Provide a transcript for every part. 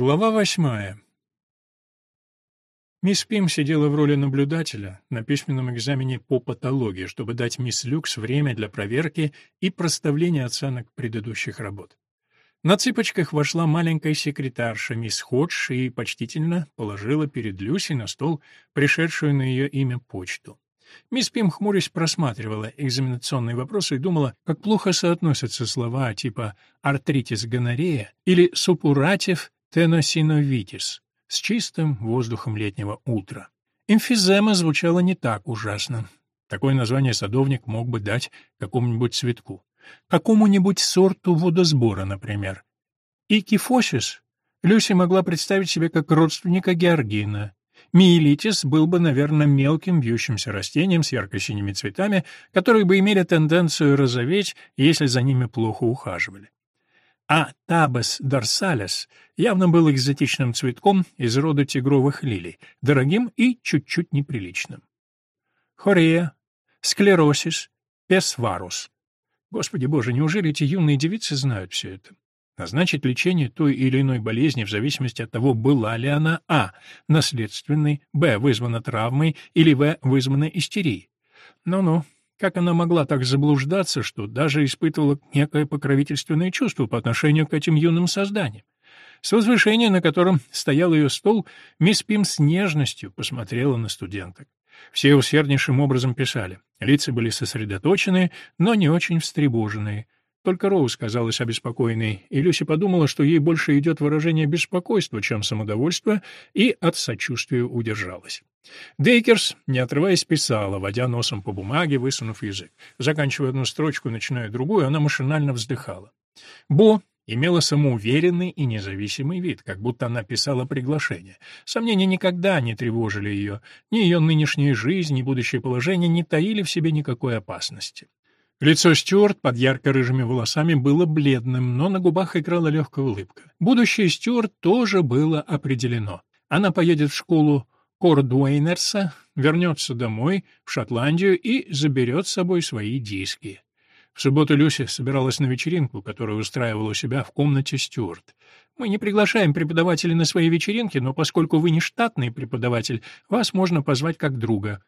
Глава восьмая. Мисс Пим сидела в роли наблюдателя на письменном экзамене по патологии, чтобы дать мисс Люкс время для проверки и проставления оценок предыдущих работ. На цыпочках вошла маленькая секретарша мисс Ходж и почтительно положила перед Люси на стол пришедшую на ее имя почту. Мисс Пим, хмурясь, просматривала экзаменационные вопросы и думала, как плохо соотносятся слова типа «артритис гонорея» или «супуратив теносиновитис» с чистым воздухом летнего утра. Эмфизема звучала не так ужасно. Такое название садовник мог бы дать какому-нибудь цветку. Какому-нибудь сорту водосбора, например. И кифосис Люси могла представить себе как родственника георгина. Миелитис был бы, наверное, мелким вьющимся растением с ярко-синими цветами, которые бы имели тенденцию розоветь, если за ними плохо ухаживали а табас дорсалес явно был экзотичным цветком из рода тигровых лилий, дорогим и чуть-чуть неприличным. Хорея, склеросис, песварус. Господи боже, неужели эти юные девицы знают все это? Назначить лечение той или иной болезни в зависимости от того, была ли она а. наследственной, б. вызвана травмой или в. вызвана истерией. Ну-ну, как она могла так заблуждаться, что даже испытывала некое покровительственное чувство по отношению к этим юным созданиям? С возвышения, на котором стоял ее стол, мисс Пим с нежностью посмотрела на студенток. Все усерднейшим образом писали. Лица были сосредоточенные, но не очень встревоженные. Только Роуз казалась обеспокоенной, и Люси подумала, что ей больше идет выражение беспокойства, чем самодовольства, и от сочувствия удержалась. Дейкерс, не отрываясь, писала, водя носом по бумаге, высунув язык. Заканчивая одну строчку, начиная другую, она машинально вздыхала. Бо имела самоуверенный и независимый вид, как будто она писала приглашение. Сомнения никогда не тревожили ее. Ни ее нынешняя жизнь, ни будущее положение не таили в себе никакой опасности. Лицо Стюарт под ярко-рыжими волосами было бледным, но на губах играла легкая улыбка. Будущее Стюарт тоже было определено. Она поедет в школу Кордуэйнерса вернется домой, в Шотландию, и заберет с собой свои диски. В субботу Люся собиралась на вечеринку, которую устраивала у себя в комнате Стюарт. «Мы не приглашаем преподавателей на свои вечеринки, но поскольку вы не штатный преподаватель, вас можно позвать как друга».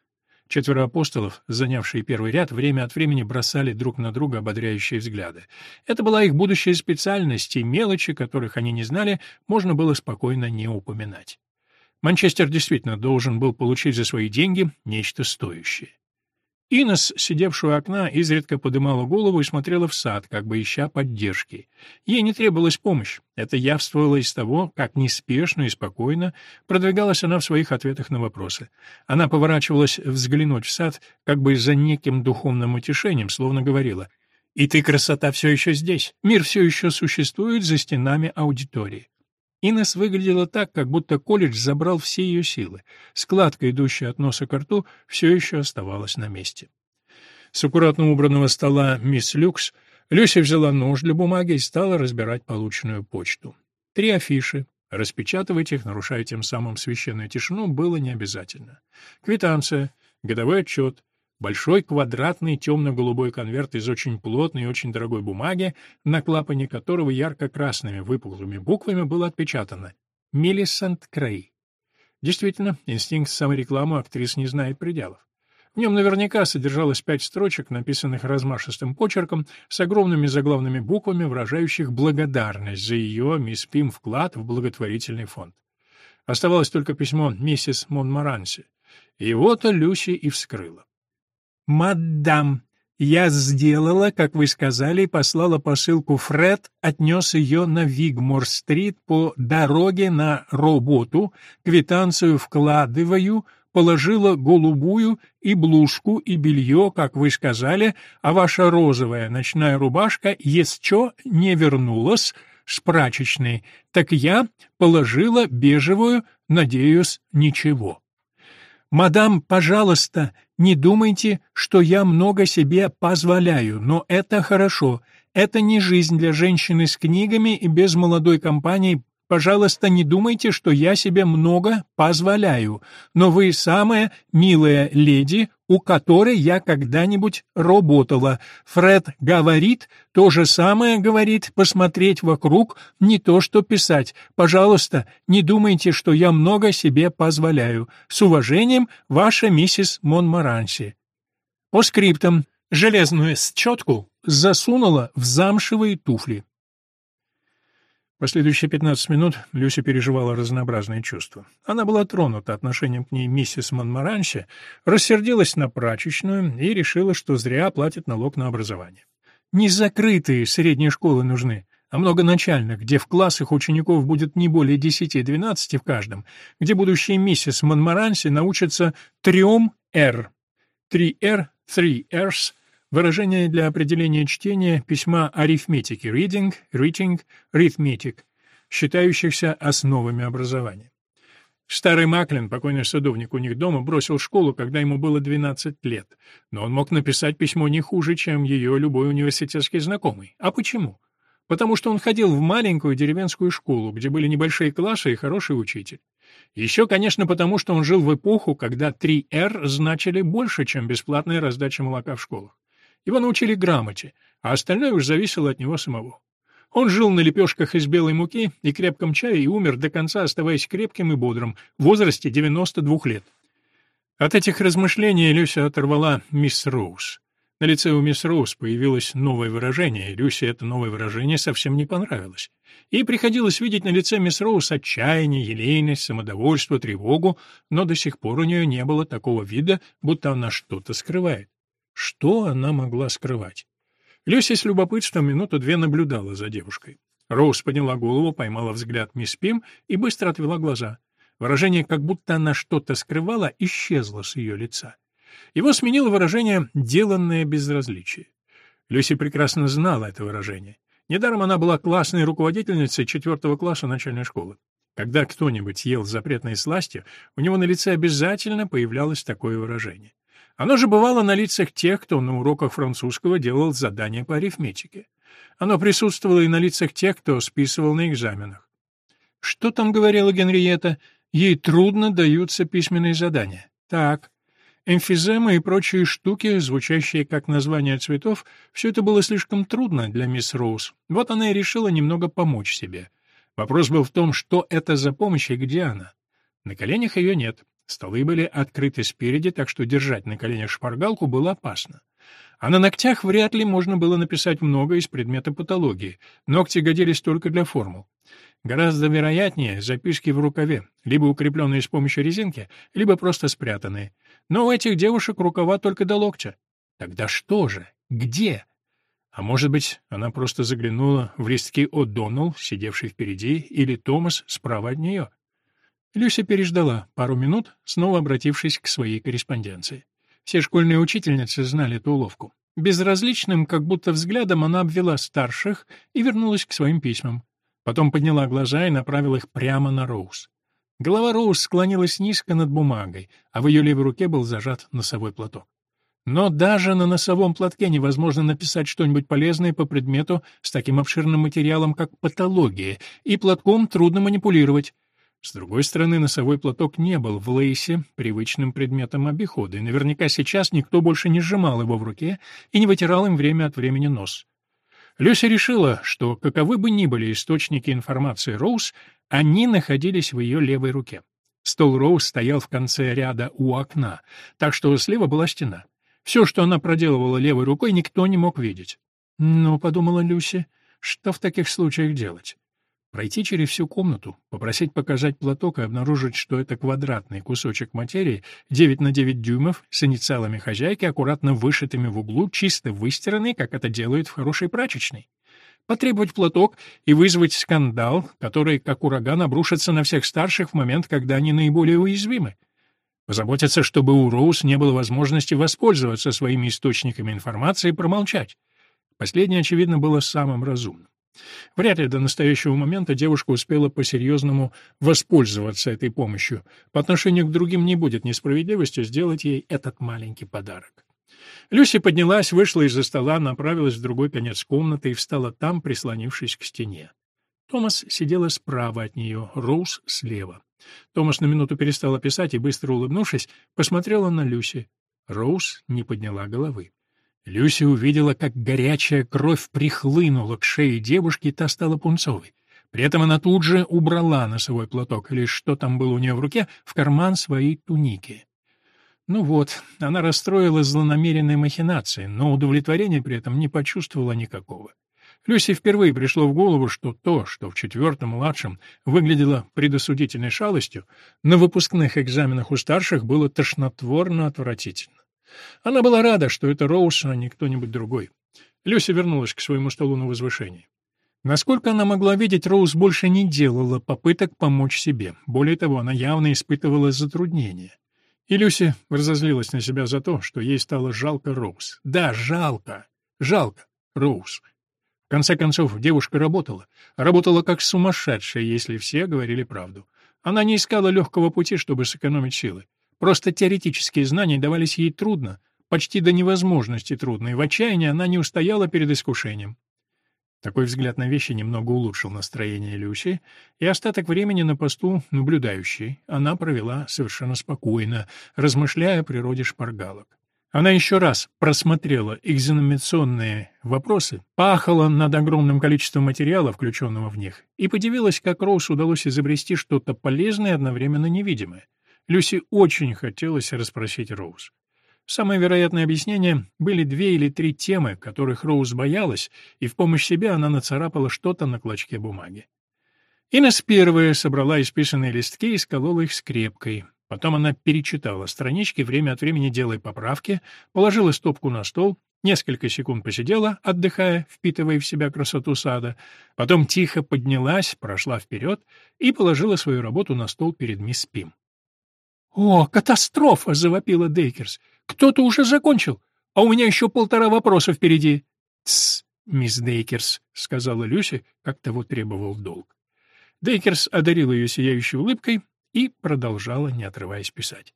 Четверо апостолов, занявшие первый ряд, время от времени бросали друг на друга ободряющие взгляды. Это была их будущая специальность, и мелочи, которых они не знали, можно было спокойно не упоминать. Манчестер действительно должен был получить за свои деньги нечто стоящее. Инес, сидевшая у окна, изредка подымала голову и смотрела в сад, как бы ища поддержки. Ей не требовалась помощь. Это явствовало из того, как неспешно и спокойно продвигалась она в своих ответах на вопросы. Она поворачивалась взглянуть в сад, как бы за неким духовным утешением, словно говорила «И ты, красота, все еще здесь. Мир все еще существует за стенами аудитории». Инес выглядела так, как будто колледж забрал все ее силы. Складка, идущая от носа к рту, все еще оставалась на месте. С аккуратно убранного стола мисс Люкс Люся взяла нож для бумаги и стала разбирать полученную почту. Три афиши. Распечатывать их, нарушая тем самым священную тишину, было не обязательно. Квитанция, годовой отчет, Большой квадратный темно-голубой конверт из очень плотной и очень дорогой бумаги, на клапане которого ярко-красными выпуклыми буквами было отпечатано «Миллисент Крей». Действительно, инстинкт саморекламы актрис не знает пределов. В нем наверняка содержалось пять строчек, написанных размашистым почерком, с огромными заглавными буквами, выражающих благодарность за ее, мисс Пим, вклад в благотворительный фонд. Оставалось только письмо миссис Монмаранси. Его-то Люси и вскрыла. «Мадам, я сделала, как вы сказали, послала посылку Фред, отнес ее на Вигмор-стрит по дороге на работу, квитанцию вкладываю, положила голубую и блузку, и белье, как вы сказали, а ваша розовая ночная рубашка еще не вернулась с прачечной, так я положила бежевую, надеюсь, ничего. «Мадам, пожалуйста, не думайте, что я много себе позволяю, но это хорошо. Это не жизнь для женщины с книгами и без молодой компании Пожалуйста, не думайте, что я себе много позволяю, но вы самая милая леди, у которой я когда-нибудь работала. Фред говорит, то же самое говорит, посмотреть вокруг, не то что писать. Пожалуйста, не думайте, что я много себе позволяю. С уважением, ваша миссис Монмаранси. По скриптам. Железную счетку засунула в замшевые туфли. Последующие 15 минут Люся переживала разнообразные чувства. Она была тронута отношением к ней миссис Монмаранси, рассердилась на прачечную и решила, что зря платит налог на образование. Не закрытые средние школы нужны, а многоначальных, где в классах учеников будет не более 10-12 в каждом, где будущие миссис Монмаранси научатся трем «Р». Три «Р», «three R's» Выражение для определения чтения письма арифметики reading, reading, arithmetic, считающихся основами образования. Старый Маклин, покойный садовник у них дома, бросил школу, когда ему было 12 лет, но он мог написать письмо не хуже, чем ее любой университетский знакомый. А почему? Потому что он ходил в маленькую деревенскую школу, где были небольшие классы и хороший учитель. Еще, конечно, потому что он жил в эпоху, когда 3R значили больше, чем бесплатная раздача молока в школах. Его научили грамоте, а остальное уж зависело от него самого. Он жил на лепешках из белой муки и крепком чае и умер до конца, оставаясь крепким и бодрым, в возрасте 92 лет. От этих размышлений Люся оторвала мисс Роуз. На лице у мисс Роуз появилось новое выражение, и Люсе это новое выражение совсем не понравилось. Ей приходилось видеть на лице мисс Роуз отчаяние, елейность, самодовольство, тревогу, но до сих пор у нее не было такого вида, будто она что-то скрывает. Что она могла скрывать? Люся с любопытством минуту-две наблюдала за девушкой. Роуз подняла голову, поймала взгляд мисс Пим и быстро отвела глаза. Выражение, как будто она что-то скрывала, исчезло с ее лица. Его сменило выражение «деланное безразличие». Люси прекрасно знала это выражение. Недаром она была классной руководительницей четвертого класса начальной школы. Когда кто-нибудь ел запретные сласти, у него на лице обязательно появлялось такое выражение. Оно же бывало на лицах тех, кто на уроках французского делал задания по арифметике. Оно присутствовало и на лицах тех, кто списывал на экзаменах. Что там говорила Генриетта? Ей трудно даются письменные задания. Так, эмфиземы и прочие штуки, звучащие как названия цветов, все это было слишком трудно для мисс Роуз. Вот она и решила немного помочь себе. Вопрос был в том, что это за помощь и где она. На коленях ее нет. Столы были открыты спереди, так что держать на коленях шпаргалку было опасно. А на ногтях вряд ли можно было написать много из предмета патологии. Ногти годились только для формул. Гораздо вероятнее записки в рукаве, либо укрепленные с помощью резинки, либо просто спрятанные. Но у этих девушек рукава только до локтя. Тогда что же? Где? А может быть, она просто заглянула в листки О'Доннелл, сидевший впереди, или Томас справа от нее? Люся переждала пару минут, снова обратившись к своей корреспонденции. Все школьные учительницы знали эту уловку. Безразличным, как будто взглядом, она обвела старших и вернулась к своим письмам. Потом подняла глаза и направила их прямо на Роуз. Голова Роуз склонилась низко над бумагой, а в ее левой руке был зажат носовой платок. Но даже на носовом платке невозможно написать что-нибудь полезное по предмету с таким обширным материалом, как патология, и платком трудно манипулировать. С другой стороны, носовой платок не был в Лейсе привычным предметом обихода, и наверняка сейчас никто больше не сжимал его в руке и не вытирал им время от времени нос. Люся решила, что каковы бы ни были источники информации Роуз, они находились в ее левой руке. Стол Роуз стоял в конце ряда у окна, так что слева была стена. Все, что она проделывала левой рукой, никто не мог видеть. «Ну», — подумала Люся, — «что в таких случаях делать?» Пройти через всю комнату, попросить показать платок и обнаружить, что это квадратный кусочек материи 9 на 9 дюймов с инициалами хозяйки, аккуратно вышитыми в углу, чисто выстиранный, как это делают в хорошей прачечной. Потребовать платок и вызвать скандал, который, как ураган, обрушится на всех старших в момент, когда они наиболее уязвимы. Позаботиться, чтобы у Роуз не было возможности воспользоваться своими источниками информации и промолчать. Последнее, очевидно, было самым разумным. Вряд ли до настоящего момента девушка успела по-серьезному воспользоваться этой помощью. По отношению к другим не будет несправедливостью сделать ей этот маленький подарок. Люси поднялась, вышла из-за стола, направилась в другой конец комнаты и встала там, прислонившись к стене. Томас сидела справа от нее, Роуз слева. Томас на минуту перестала писать и, быстро улыбнувшись, посмотрела на Люси. Роуз не подняла головы. Люси увидела, как горячая кровь прихлынула к шее девушки, и та стала пунцовой. При этом она тут же убрала носовой платок, или что там было у нее в руке, в карман своей туники. Ну вот, она расстроилась злонамеренной махинацией, но удовлетворения при этом не почувствовала никакого. Люси впервые пришло в голову, что то, что в четвертом младшем выглядело предосудительной шалостью, на выпускных экзаменах у старших было тошнотворно отвратительно. Она была рада, что это Роуз, а не кто-нибудь другой. Люся вернулась к своему столу на возвышении. Насколько она могла видеть, Роуз больше не делала попыток помочь себе. Более того, она явно испытывала затруднения. И Люси разозлилась на себя за то, что ей стало жалко Роуз. Да, жалко. Жалко Роуз. В конце концов, девушка работала. Работала как сумасшедшая, если все говорили правду. Она не искала легкого пути, чтобы сэкономить силы. Просто теоретические знания давались ей трудно, почти до невозможности трудно, и в отчаянии она не устояла перед искушением. Такой взгляд на вещи немного улучшил настроение Люси, и остаток времени на посту наблюдающей она провела совершенно спокойно, размышляя о природе шпаргалок. Она еще раз просмотрела экзаменационные вопросы, пахала над огромным количеством материала, включенного в них, и подивилась, как Роуз удалось изобрести что-то полезное и одновременно невидимое. Люси очень хотелось расспросить Роуз. Самое вероятное объяснение были две или три темы, которых Роуз боялась, и в помощь себе она нацарапала что-то на клочке бумаги. Инес первая собрала исписанные листки и сколола их скрепкой. Потом она перечитала странички, время от времени делая поправки, положила стопку на стол, несколько секунд посидела, отдыхая, впитывая в себя красоту сада, потом тихо поднялась, прошла вперед и положила свою работу на стол перед мисс Пим. «О, катастрофа!» — завопила Дейкерс. «Кто-то уже закончил, а у меня еще полтора вопроса впереди». «Тсс, мисс Дейкерс», — сказала Люси, как того требовал долг. Дейкерс одарила ее сияющей улыбкой и продолжала, не отрываясь, писать.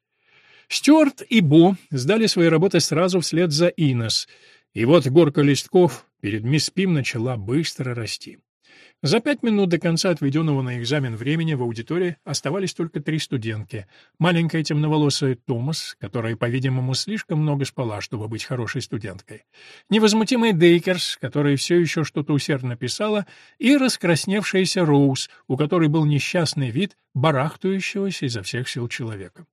Стюарт и Бо сдали свои работы сразу вслед за Инес, и вот горка листков перед мисс Пим начала быстро расти. За пять минут до конца отведенного на экзамен времени в аудитории оставались только три студентки. Маленькая темноволосая Томас, которая, по-видимому, слишком много спала, чтобы быть хорошей студенткой. Невозмутимая Дейкерс, которая все еще что-то усердно писала, и раскрасневшаяся Роуз, у которой был несчастный вид барахтающегося изо всех сил человека.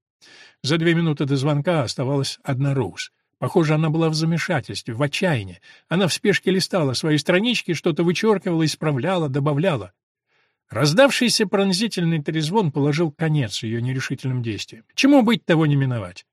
За две минуты до звонка оставалась одна Роуз — Похоже, она была в замешательстве, в отчаянии. Она в спешке листала свои странички, что-то вычеркивала, исправляла, добавляла. Раздавшийся пронзительный трезвон положил конец ее нерешительным действиям. Чему быть, того не миновать.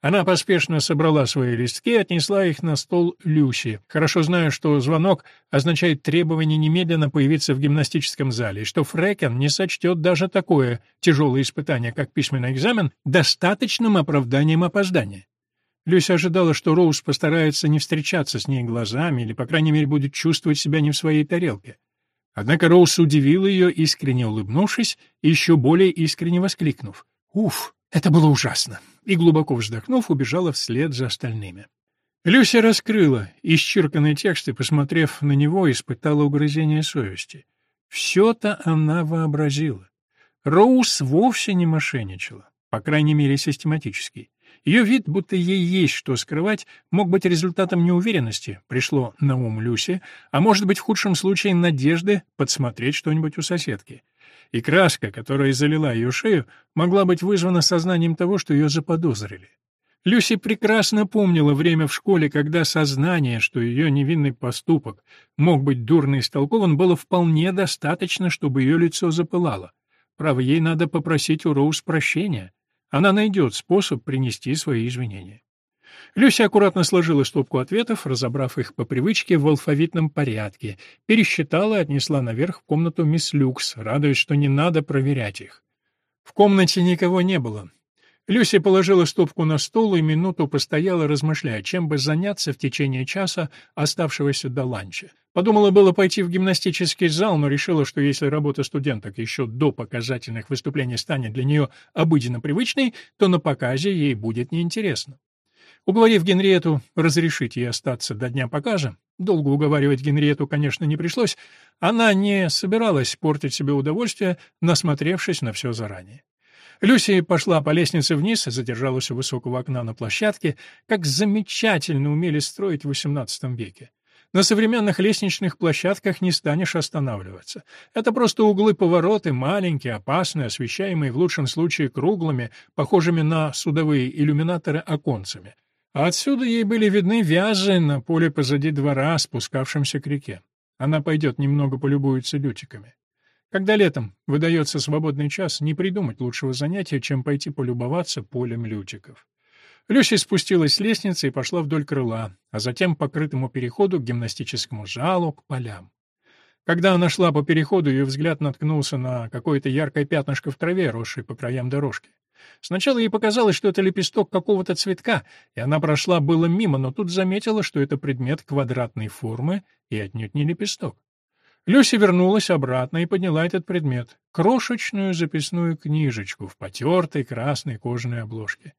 Она поспешно собрала свои листки и отнесла их на стол Люси, хорошо зная, что звонок означает требование немедленно появиться в гимнастическом зале, и что Фрекен не сочтет даже такое тяжелое испытание, как письменный экзамен, достаточным оправданием опоздания. Люся ожидала, что Роуз постарается не встречаться с ней глазами или, по крайней мере, будет чувствовать себя не в своей тарелке. Однако Роуз удивила ее, искренне улыбнувшись и еще более искренне воскликнув. «Уф, это было ужасно!» и, глубоко вздохнув, убежала вслед за остальными. Люся раскрыла исчерканный текст и, посмотрев на него, испытала угрызение совести. Все-то она вообразила. Роуз вовсе не мошенничала, по крайней мере, систематически. Ее вид, будто ей есть что скрывать, мог быть результатом неуверенности, пришло на ум Люси, а может быть в худшем случае надежды подсмотреть что-нибудь у соседки. И краска, которая залила ее шею, могла быть вызвана сознанием того, что ее заподозрили. Люси прекрасно помнила время в школе, когда сознание, что ее невинный поступок мог быть дурно истолкован, было вполне достаточно, чтобы ее лицо запылало. Право, ей надо попросить у Роуз прощения. Она найдет способ принести свои извинения. Люся аккуратно сложила стопку ответов, разобрав их по привычке в алфавитном порядке, пересчитала и отнесла наверх в комнату мисс Люкс, радуясь, что не надо проверять их. В комнате никого не было. Люся положила стопку на стол и минуту постояла, размышляя, чем бы заняться в течение часа, оставшегося до ланча. Подумала было пойти в гимнастический зал, но решила, что если работа студенток еще до показательных выступлений станет для нее обыденно привычной, то на показе ей будет неинтересно. Уговорив Генриету разрешить ей остаться до дня показа, долго уговаривать Генриету, конечно, не пришлось, она не собиралась портить себе удовольствие, насмотревшись на все заранее. Люси пошла по лестнице вниз, задержалась у высокого окна на площадке, как замечательно умели строить в XVIII веке. На современных лестничных площадках не станешь останавливаться. Это просто углы-повороты, маленькие, опасные, освещаемые в лучшем случае круглыми, похожими на судовые иллюминаторы оконцами. А отсюда ей были видны вязы на поле позади двора, спускавшемся к реке. Она пойдет немного полюбуется лютиками. Когда летом выдается свободный час, не придумать лучшего занятия, чем пойти полюбоваться полем лютиков. Люся спустилась с лестницы и пошла вдоль крыла, а затем по крытому переходу к гимнастическому залу, к полям. Когда она шла по переходу, ее взгляд наткнулся на какое-то яркое пятнышко в траве, росшее по краям дорожки. Сначала ей показалось, что это лепесток какого-то цветка, и она прошла было мимо, но тут заметила, что это предмет квадратной формы и отнюдь не лепесток. Люся вернулась обратно и подняла этот предмет — крошечную записную книжечку в потертой красной кожаной обложке.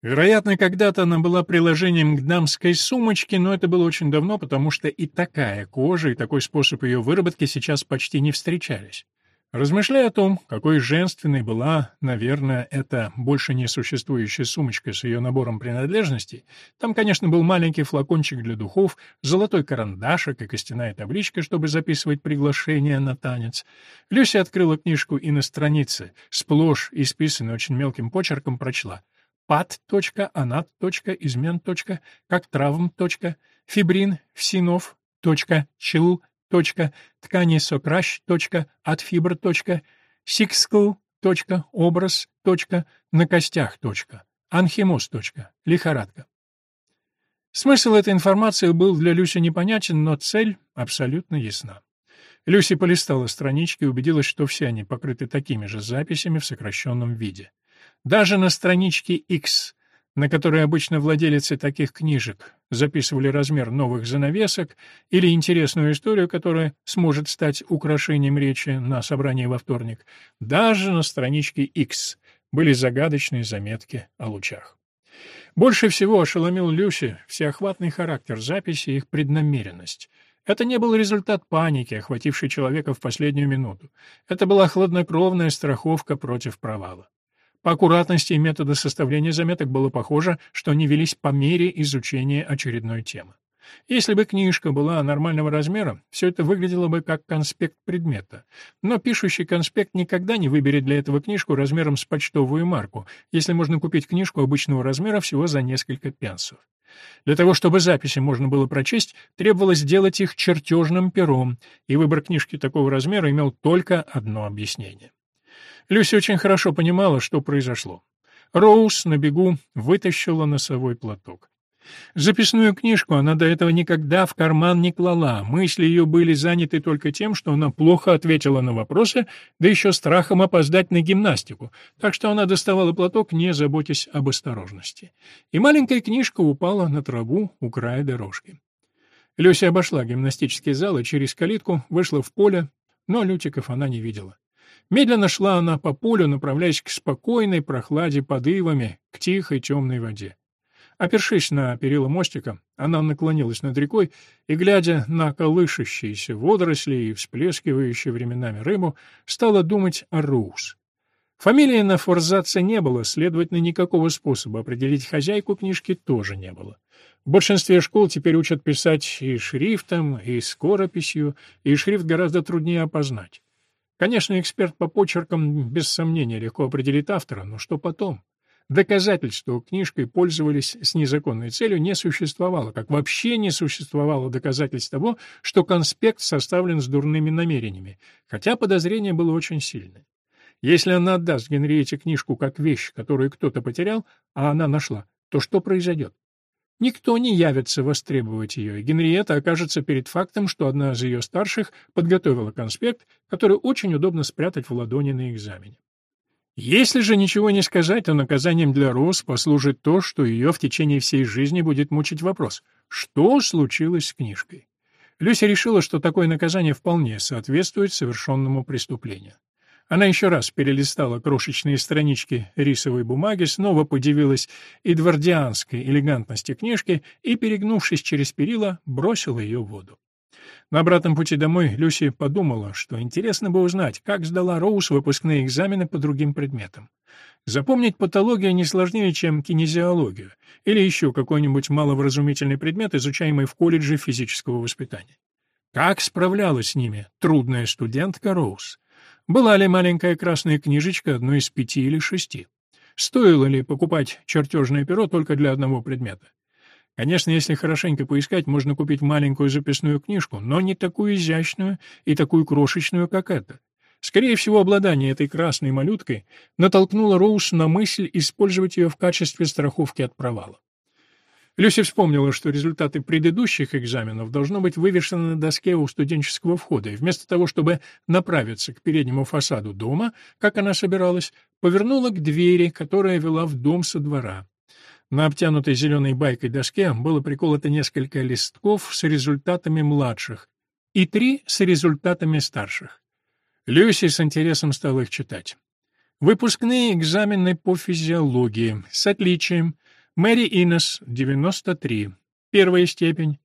Вероятно, когда-то она была приложением к дамской сумочке, но это было очень давно, потому что и такая кожа, и такой способ ее выработки сейчас почти не встречались. Размышляя о том, какой женственной была, наверное, эта больше не существующая сумочка с ее набором принадлежностей, там, конечно, был маленький флакончик для духов, золотой карандашик и костяная табличка, чтобы записывать приглашение на танец, Люся открыла книжку и на странице, сплошь исписанной очень мелким почерком, прочла — пат. анат. измен. как травм. фибрин, всинов. чил. Ткани сокращ. от фибр. сикскл. образ. на костях. анхимоз. лихорадка. Смысл этой информации был для Люси непонятен, но цель абсолютно ясна. Люси полистала странички и убедилась, что все они покрыты такими же записями в сокращенном виде. Даже на страничке X, на которой обычно владелицы таких книжек записывали размер новых занавесок или интересную историю, которая сможет стать украшением речи на собрании во вторник, даже на страничке X были загадочные заметки о лучах. Больше всего ошеломил Люси всеохватный характер записи и их преднамеренность. Это не был результат паники, охватившей человека в последнюю минуту. Это была хладнокровная страховка против провала. По аккуратности и методу составления заметок было похоже, что они велись по мере изучения очередной темы. Если бы книжка была нормального размера, все это выглядело бы как конспект предмета. Но пишущий конспект никогда не выберет для этого книжку размером с почтовую марку, если можно купить книжку обычного размера всего за несколько пенсов. Для того, чтобы записи можно было прочесть, требовалось сделать их чертежным пером, и выбор книжки такого размера имел только одно объяснение. Люси очень хорошо понимала, что произошло. Роуз на бегу вытащила носовой платок. Записную книжку она до этого никогда в карман не клала, мысли ее были заняты только тем, что она плохо ответила на вопросы, да еще страхом опоздать на гимнастику, так что она доставала платок, не заботясь об осторожности. И маленькая книжка упала на траву у края дорожки. Люся обошла гимнастический зал и через калитку вышла в поле, но лютиков она не видела. Медленно шла она по полю, направляясь к спокойной прохладе под ивами, к тихой темной воде. Опершись на перила мостика, она наклонилась над рекой и, глядя на колышащиеся водоросли и всплескивающие временами рыбу, стала думать о Роуз. Фамилии на Форзаце не было, следовательно, никакого способа определить хозяйку книжки тоже не было. В большинстве школ теперь учат писать и шрифтом, и скорописью, и шрифт гораздо труднее опознать. Конечно, эксперт по почеркам без сомнения легко определит автора, но что потом? Доказательств, что книжкой пользовались с незаконной целью, не существовало, как вообще не существовало доказательств того, что конспект составлен с дурными намерениями, хотя подозрение было очень сильное. Если она отдаст Генриете книжку как вещь, которую кто-то потерял, а она нашла, то что произойдет? Никто не явится востребовать ее, и Генриетта окажется перед фактом, что одна из ее старших подготовила конспект, который очень удобно спрятать в ладони на экзамене. Если же ничего не сказать, то наказанием для Роуз послужит то, что ее в течение всей жизни будет мучить вопрос «Что случилось с книжкой?». Люся решила, что такое наказание вполне соответствует совершенному преступлению. Она еще раз перелистала крошечные странички рисовой бумаги, снова подивилась эдвардианской элегантности книжки и, перегнувшись через перила, бросила ее в воду. На обратном пути домой Люси подумала, что интересно бы узнать, как сдала Роуз выпускные экзамены по другим предметам. Запомнить патологию не сложнее, чем кинезиологию или еще какой-нибудь маловразумительный предмет, изучаемый в колледже физического воспитания. Как справлялась с ними трудная студентка Роуз? Была ли маленькая красная книжечка одной из пяти или шести? Стоило ли покупать чертежное перо только для одного предмета? Конечно, если хорошенько поискать, можно купить маленькую записную книжку, но не такую изящную и такую крошечную, как эта. Скорее всего, обладание этой красной малюткой натолкнуло Роуз на мысль использовать ее в качестве страховки от провала. Люси вспомнила, что результаты предыдущих экзаменов должно быть вывешены на доске у студенческого входа, и вместо того, чтобы направиться к переднему фасаду дома, как она собиралась, повернула к двери, которая вела в дом со двора. На обтянутой зеленой байкой доске было приколото несколько листков с результатами младших и три с результатами старших. Люси с интересом стала их читать. Выпускные экзамены по физиологии с отличием — Мэри Иннес, 93, первая степень.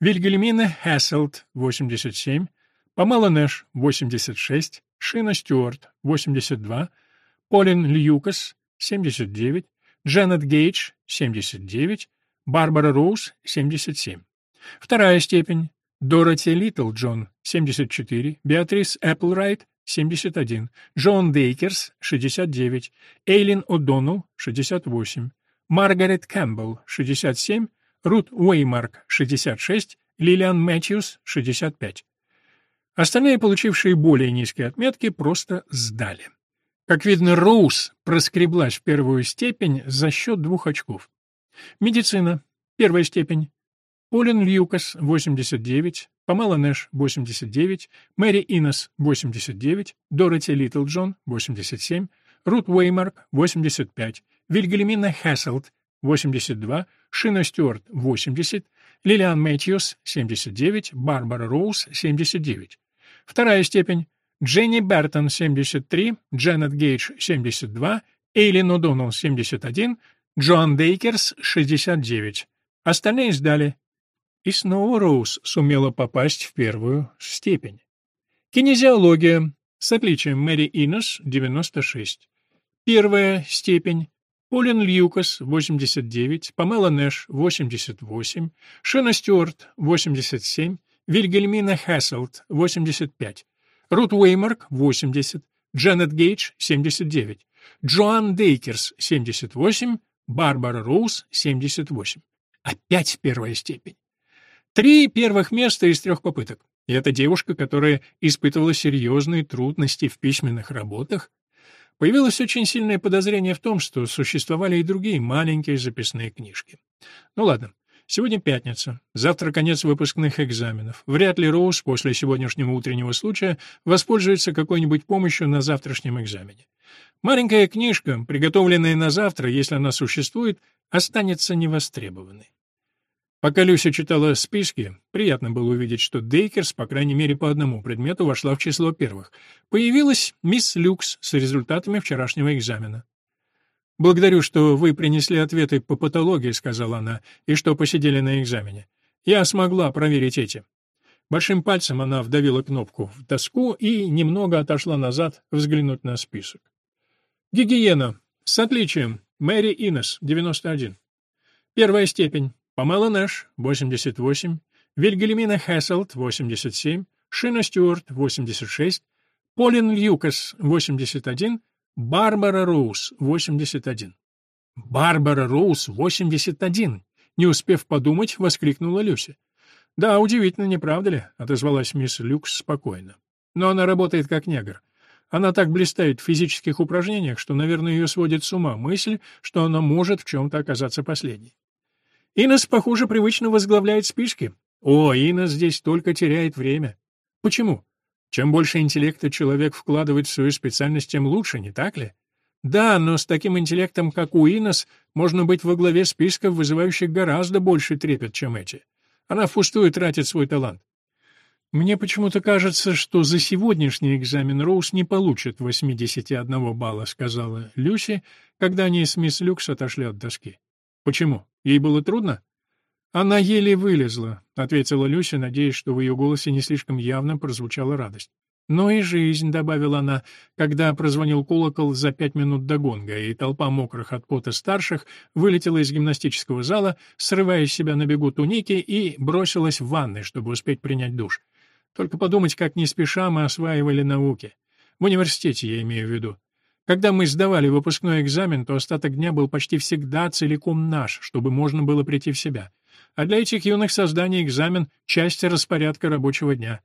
Вильгельмина Хасселт, 87. Памела Нэш, 86. Шина Стюарт, 82. Полин Льюкас, 79. Джанет Гейдж, 79. Барбара Роуз, 77. Вторая степень. Дороти Литлджон, 74. Беатрис Эпплрайт, 71. Джон Дейкерс, 69. Эйлин О'Доннелл, 68. Маргарет Кэмпбелл, 67, Рут Уэймарк, 66, Лилиан Мэтьюс, 65. Остальные, получившие более низкие отметки, просто сдали. Как видно, Роуз проскреблась в первую степень за счет двух очков. Медицина. Первая степень. Полин Льюкас, 89, Памела Нэш, 89, Мэри Иннес, 89, Дороти Литлджон, 87, Рут Уэймарк, 85, Вильгельмина Хасселт, 82, Шина Стюарт, 80, Лилиан Мэтьюс, 79, Барбара Роуз, 79. Вторая степень. Дженни Бертон, 73, Дженнет Гейдж, 72, Эйлин О'Доннелл, 71, Джоан Дейкерс, 69. Остальные сдали. И снова Роуз сумела попасть в первую степень. Кинезиология. С отличием Мэри Иннес, 96. Первая степень. Полин Льюкас, 89, Памела Нэш, 88, Шена Стюарт, 87, Вильгельмина Хасселт, 85, Рут Уэймарк, 80, Джанет Гейдж, 79, Джоан Дейкерс, 78, Барбара Роуз, 78. Опять первая степень. Три первых места из трех попыток. И это девушка, которая испытывала серьезные трудности в письменных работах, Появилось очень сильное подозрение в том, что существовали и другие маленькие записные книжки. Ну ладно, сегодня пятница, завтра конец выпускных экзаменов. Вряд ли Роуз после сегодняшнего утреннего случая воспользуется какой-нибудь помощью на завтрашнем экзамене. Маленькая книжка, приготовленная на завтра, если она существует, останется невостребованной. Пока Люся читала списки, приятно было увидеть, что Дейкерс, по крайней мере по одному предмету, вошла в число первых. Появилась мисс Люкс с результатами вчерашнего экзамена. «Благодарю, что вы принесли ответы по патологии», — сказала она, — «и что посидели на экзамене. Я смогла проверить эти». Большим пальцем она вдавила кнопку в доску и немного отошла назад взглянуть на список. Гигиена. С отличием. Мэри Иннес, 91. Первая степень. Памела Нэш, 88, Вильгельмина Хесселт, 87, Шина Стюарт, 86, Полин Льюкас, 81, Барбара Роуз, 81. «Барбара Роуз, 81!» Не успев подумать, воскликнула Люся. «Да, удивительно, не правда ли?» — отозвалась мисс Люкс спокойно. «Но она работает как негр. Она так блистает в физических упражнениях, что, наверное, ее сводит с ума мысль, что она может в чем-то оказаться последней. Инес, похоже, привычно возглавляет списки. О, Инес здесь только теряет время. Почему? Чем больше интеллекта человек вкладывает в свою специальность, тем лучше, не так ли? Да, но с таким интеллектом, как у Инес, можно быть во главе списков, вызывающих гораздо больше трепет, чем эти. Она впустую тратит свой талант. Мне почему-то кажется, что за сегодняшний экзамен Роуз не получит 81 балла, сказала Люси, когда они с мисс Люкс отошли от доски. Почему? Ей было трудно? Она еле вылезла, ответила Люси, надеясь, что в ее голосе не слишком явно прозвучала радость. Но и жизнь, добавила она, когда прозвонил колокол за пять минут до гонга, и толпа мокрых от пота старших вылетела из гимнастического зала, срывая с себя на бегу туники и бросилась в ванной, чтобы успеть принять душ. Только подумать, как не спеша мы осваивали науки. В университете я имею в виду. Когда мы сдавали выпускной экзамен, то остаток дня был почти всегда целиком наш, чтобы можно было прийти в себя. А для этих юных созданий экзамен — часть распорядка рабочего дня.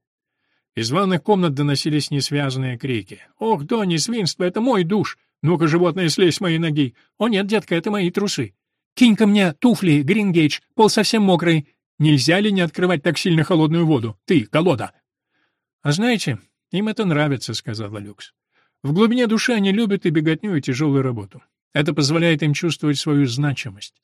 Из ванных комнат доносились несвязанные крики. «Ох, Донни, свинство, это мой душ! Ну-ка, животное, слезь с моей ноги! О нет, детка, это мои трусы! Кинь-ка мне туфли, Грингейдж, пол совсем мокрый! Нельзя ли не открывать так сильно холодную воду? Ты, колода!» «А знаете, им это нравится», — сказала Люкс. «В глубине души они любят и беготню, и тяжелую работу. Это позволяет им чувствовать свою значимость.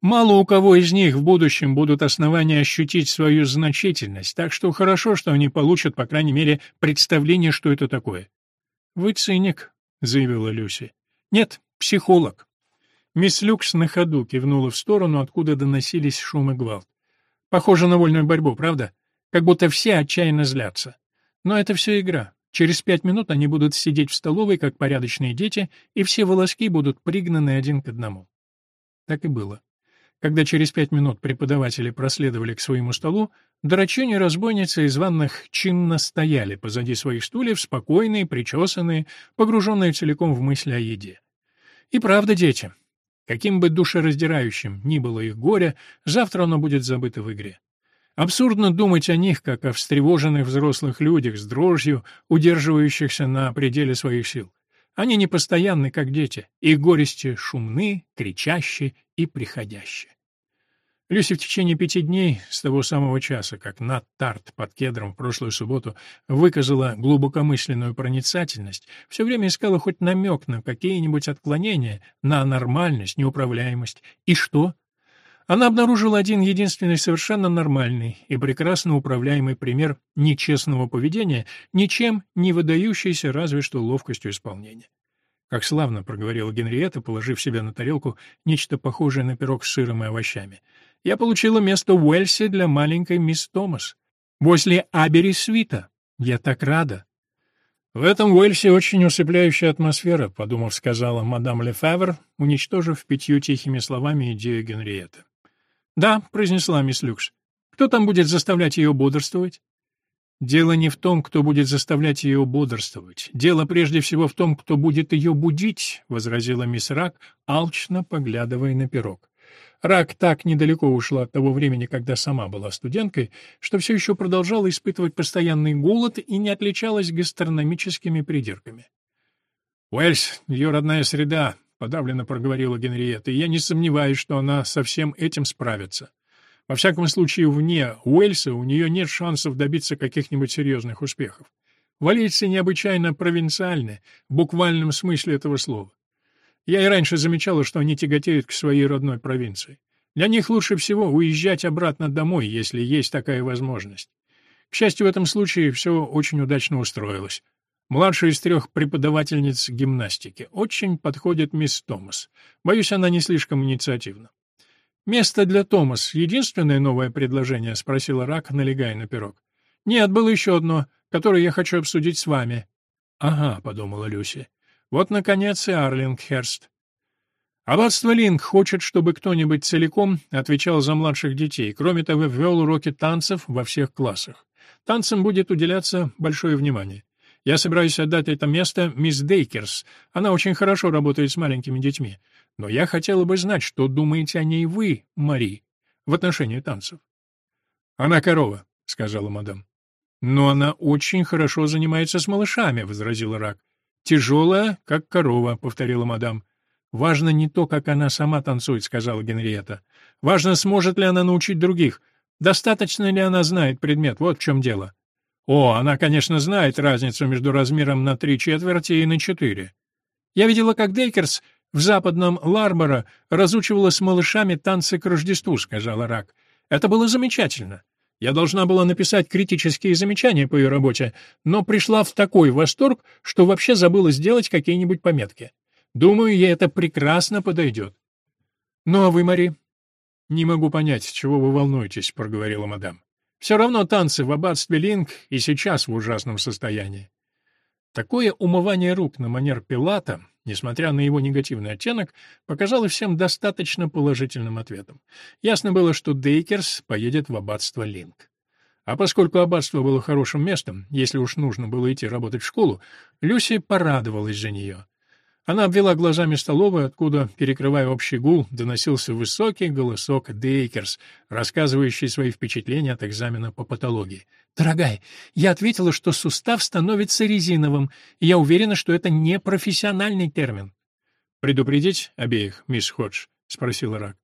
Мало у кого из них в будущем будут основания ощутить свою значительность, так что хорошо, что они получат, по крайней мере, представление, что это такое. «Вы циник», — заявила Люси. «Нет, психолог». Мисс Люкс на ходу кивнула в сторону, откуда доносились шум и гвалт. «Похоже на вольную борьбу, правда? Как будто все отчаянно злятся. Но это все игра. Через пять минут они будут сидеть в столовой, как порядочные дети, и все волоски будут пригнаны один к одному». Так и было. Когда через пять минут преподаватели проследовали к своему столу, драчуньи разбойницы из ванных чинно стояли позади своих стульев, спокойные, причесанные, погруженные целиком в мысли о еде. И правда, дети, каким бы душераздирающим ни было их горе, завтра оно будет забыто в игре. Абсурдно думать о них, как о встревоженных взрослых людях с дрожью, удерживающихся на пределе своих сил. Они непостоянны, как дети, их горести шумны, кричащие и приходящие. Люси в течение пяти дней, с того самого часа, как Нат Тарт под кедром в прошлую субботу выказала глубокомысленную проницательность, все время искала хоть намек на какие-нибудь отклонения, на нормальность, неуправляемость. И что? Она обнаружила один единственный совершенно нормальный и прекрасно управляемый пример нечестного поведения, ничем не выдающийся разве что ловкостью исполнения. Как славно проговорила Генриетта, положив себе на тарелку нечто похожее на пирог с сыром и овощами. Я получила место в Уэльсе для маленькой мисс Томас. Возле Абери Свита. Я так рада. В этом Уэльсе очень усыпляющая атмосфера, подумав, сказала мадам Лефевр, уничтожив пятью тихими словами идею Генриетты. «Да», — произнесла мисс Люкс. «Кто там будет заставлять ее бодрствовать?» «Дело не в том, кто будет заставлять ее бодрствовать. Дело прежде всего в том, кто будет ее будить», — возразила мисс Рак, алчно поглядывая на пирог. Рак так недалеко ушла от того времени, когда сама была студенткой, что все еще продолжала испытывать постоянный голод и не отличалась гастрономическими придирками. «Уэльс — ее родная среда, — подавленно проговорила Генриетта, — и я не сомневаюсь, что она со всем этим справится. Во всяком случае, вне Уэльса у нее нет шансов добиться каких-нибудь серьезных успехов. Валийцы необычайно провинциальны, в буквальном смысле этого слова. Я и раньше замечала, что они тяготеют к своей родной провинции. Для них лучше всего уезжать обратно домой, если есть такая возможность. К счастью, в этом случае все очень удачно устроилось. Младшая из трех преподавательниц гимнастики. Очень подходит мисс Томас. Боюсь, она не слишком инициативна. «Место для Томас — единственное новое предложение?» — спросила Рак, налегая на пирог. «Нет, было еще одно, которое я хочу обсудить с вами». «Ага», — подумала Люси. «Вот, наконец, и Арлингхерст». Аббатство Линк хочет, чтобы кто-нибудь целиком отвечал за младших детей. Кроме того, ввел уроки танцев во всех классах. Танцам будет уделяться большое внимание. Я собираюсь отдать это место мисс Дейкерс. Она очень хорошо работает с маленькими детьми. Но я хотела бы знать, что думаете о ней вы, Мари, в отношении танцев. Она корова, сказала мадам. Но она очень хорошо занимается с малышами, возразила Рак. Тяжелая, как корова, повторила мадам. Важно не то, как она сама танцует, сказала Генриетта. Важно, сможет ли она научить других. Достаточно ли она знает предмет, вот в чем дело. О, она, конечно, знает разницу между размером на три четверти и на четыре. Я видела, как Дейкерс в западном Ларборо разучивала с малышами танцы к Рождеству, сказала Рак. Это было замечательно. Я должна была написать критические замечания по ее работе, но пришла в такой восторг, что вообще забыла сделать какие-нибудь пометки. Думаю, ей это прекрасно подойдет. Ну а вы, Мари? Не могу понять, чего вы волнуетесь, проговорила мадам. Все равно танцы в аббатстве Линк и сейчас в ужасном состоянии. Такое умывание рук на манер Пилата, несмотря на его негативный оттенок, показалось всем достаточно положительным ответом. Ясно было, что Дейкерс поедет в аббатство Линк. А поскольку аббатство было хорошим местом, если уж нужно было идти работать в школу, Люси порадовалась за нее. Она обвела глазами столовую, откуда, перекрывая общий гул, доносился высокий голосок Дейкерс, рассказывающий свои впечатления от экзамена по патологии. «Дорогая, я ответила, что сустав становится резиновым, и я уверена, что это не профессиональный термин». «Предупредить обеих, мисс Ходж?» — спросил Рак.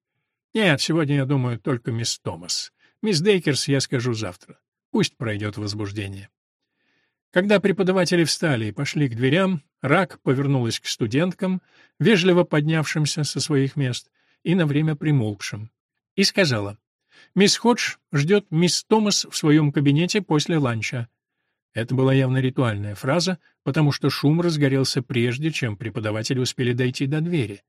«Нет, сегодня, я думаю, только мисс Томас. Мисс Дейкерс я скажу завтра. Пусть пройдет возбуждение». Когда преподаватели встали и пошли к дверям, Рак повернулась к студенткам, вежливо поднявшимся со своих мест и на время примолкшим, и сказала, «Мисс Ходж ждет мисс Томас в своем кабинете после ланча». Это была явно ритуальная фраза, потому что шум разгорелся прежде, чем преподаватели успели дойти до двери.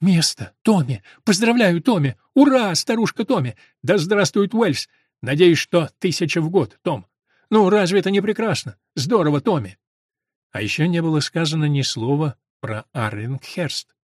«Место! Томми! Поздравляю, Томми! Ура, старушка Томми! Да здравствует Уэльс! Надеюсь, что тысяча в год, Том! Ну, разве это не прекрасно? Здорово, Томми. А еще не было сказано ни слова про Арлингхерст.